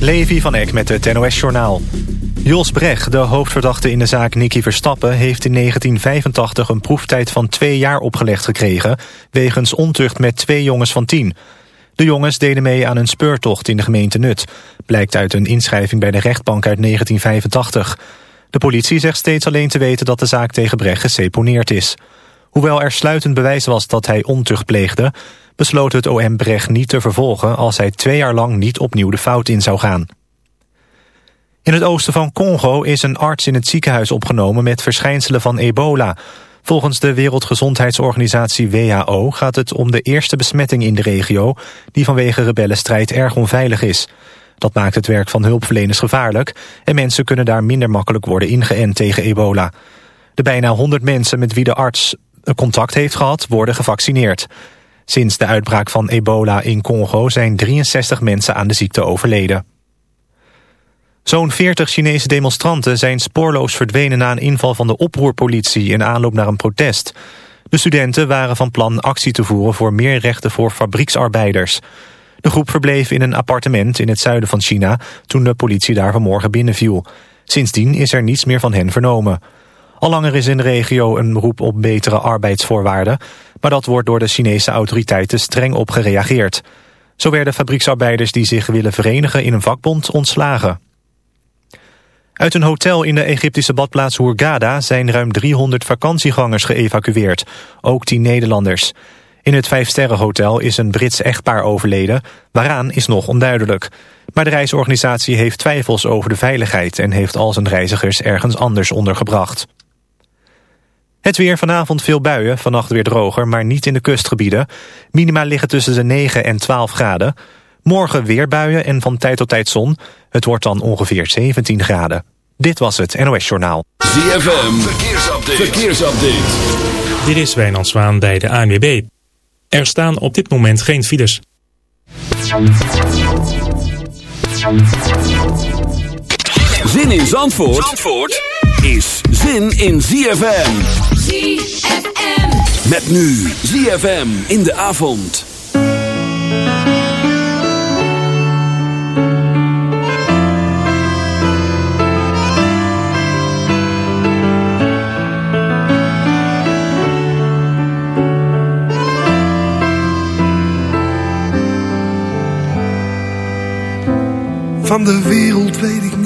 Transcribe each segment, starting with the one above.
Levi van Eck met het NOS-journaal. Jos Brecht, de hoofdverdachte in de zaak Nicky Verstappen... heeft in 1985 een proeftijd van twee jaar opgelegd gekregen... wegens ontucht met twee jongens van tien. De jongens deden mee aan een speurtocht in de gemeente Nut. Blijkt uit een inschrijving bij de rechtbank uit 1985. De politie zegt steeds alleen te weten dat de zaak tegen Brecht geseponeerd is. Hoewel er sluitend bewijs was dat hij ontucht pleegde besloot het OM Brecht niet te vervolgen... als hij twee jaar lang niet opnieuw de fout in zou gaan. In het oosten van Congo is een arts in het ziekenhuis opgenomen... met verschijnselen van ebola. Volgens de Wereldgezondheidsorganisatie WHO gaat het om de eerste besmetting in de regio... die vanwege rebellenstrijd erg onveilig is. Dat maakt het werk van hulpverleners gevaarlijk... en mensen kunnen daar minder makkelijk worden ingeënt tegen ebola. De bijna 100 mensen met wie de arts contact heeft gehad... worden gevaccineerd. Sinds de uitbraak van ebola in Congo zijn 63 mensen aan de ziekte overleden. Zo'n 40 Chinese demonstranten zijn spoorloos verdwenen na een inval van de oproerpolitie in aanloop naar een protest. De studenten waren van plan actie te voeren voor meer rechten voor fabrieksarbeiders. De groep verbleef in een appartement in het zuiden van China toen de politie daar vanmorgen binnenviel. Sindsdien is er niets meer van hen vernomen. Al langer is in de regio een roep op betere arbeidsvoorwaarden... maar dat wordt door de Chinese autoriteiten streng op gereageerd. Zo werden fabrieksarbeiders die zich willen verenigen in een vakbond ontslagen. Uit een hotel in de Egyptische badplaats Hurghada zijn ruim 300 vakantiegangers geëvacueerd, ook 10 Nederlanders. In het Vijfsterrenhotel is een Brits echtpaar overleden, waaraan is nog onduidelijk. Maar de reisorganisatie heeft twijfels over de veiligheid en heeft al zijn reizigers ergens anders ondergebracht. Het weer vanavond veel buien, vannacht weer droger, maar niet in de kustgebieden. Minima liggen tussen de 9 en 12 graden. Morgen weer buien en van tijd tot tijd zon. Het wordt dan ongeveer 17 graden. Dit was het NOS Journaal. ZFM, verkeersupdate. verkeersupdate. Dit is Wijnand Zwaan bij de ANWB. Er staan op dit moment geen files. Zin in Zandvoort? Zandvoort? Is zin in ZFM. ZFM. Met nu ZFM in de avond. Van de wereld weet ik niets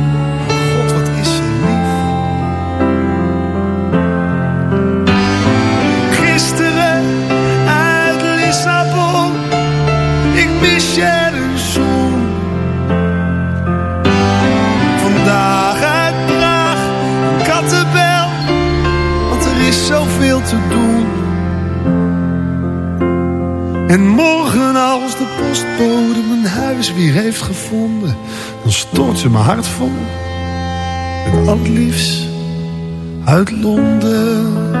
En morgen als de postbode mijn huis weer heeft gevonden, dan stort ze mijn hart vol. Het liefst uit Londen.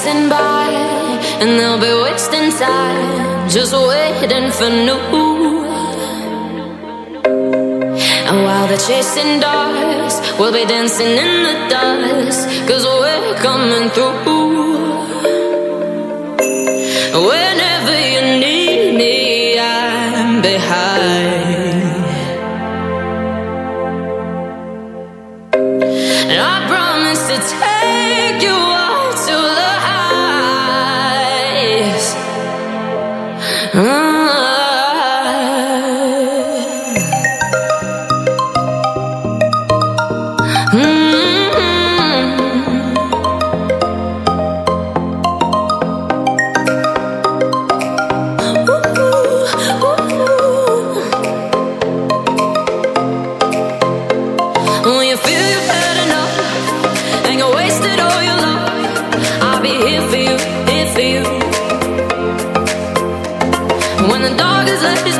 passing by, and they'll be wasting time, just waiting for new. And while they're chasing dogs, we'll be dancing in the dust, cause we're coming through. Whenever you need me, I'm behind. When the dog is left,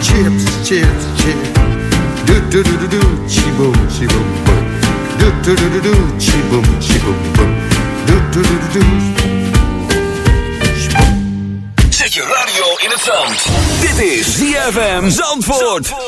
chips, chips, chips. Do do do do do, chi boom, chi boom boom. Do do do do do, chi boom, chi boom boom. Do do do do do. Zet je radio in het zand. Dit is ZFM Zandvoort. Zandvoort.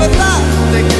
but love.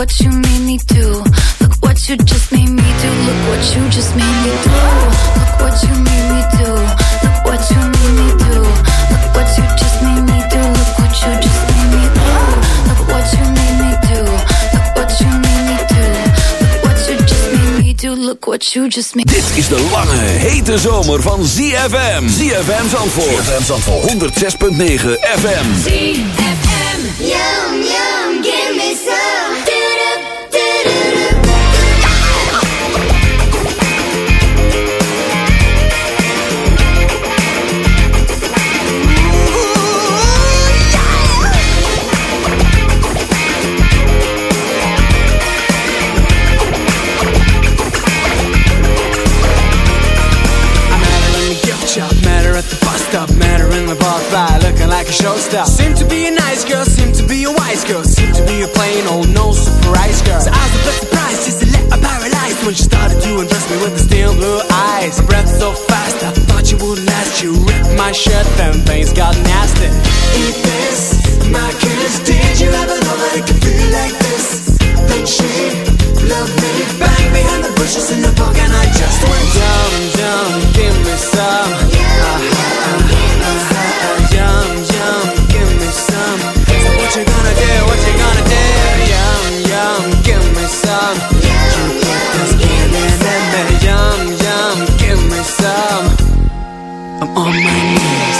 what you made me do. Look what you just made me do. Look what you just made me do. Look what you made me do. Look what you made me do. Look what you just made me do. Look what you just made me do. Look what you made me do. Look what you made me do. Look what you just made me do. Look what you just made Dit is de lange, hete zomer van ZFM. ZFM Zandvoort. ZFM Zandvoort. 106.9 FM. ZFM. Yum, on my knees.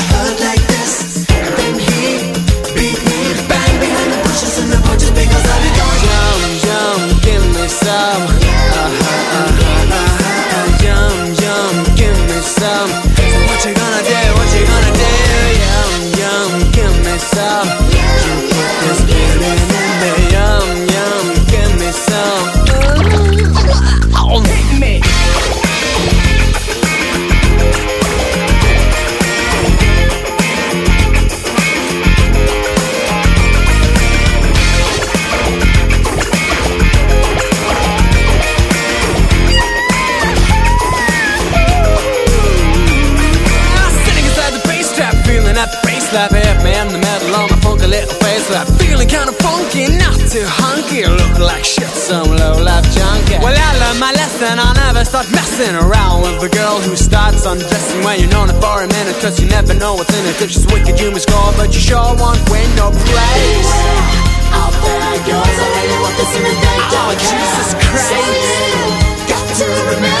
give me Feeling kinda funky, not too hunky, look like shit, some low life junkie. Well, I learned my lesson, I'll never start messing around with a girl who starts undressing when you're known her for a minute, cause you never know what's in it. If she's wicked, you must score, but you sure won't win no praise. Out there goes, I really want this in the day. Oh, Jesus Christ. Got to remember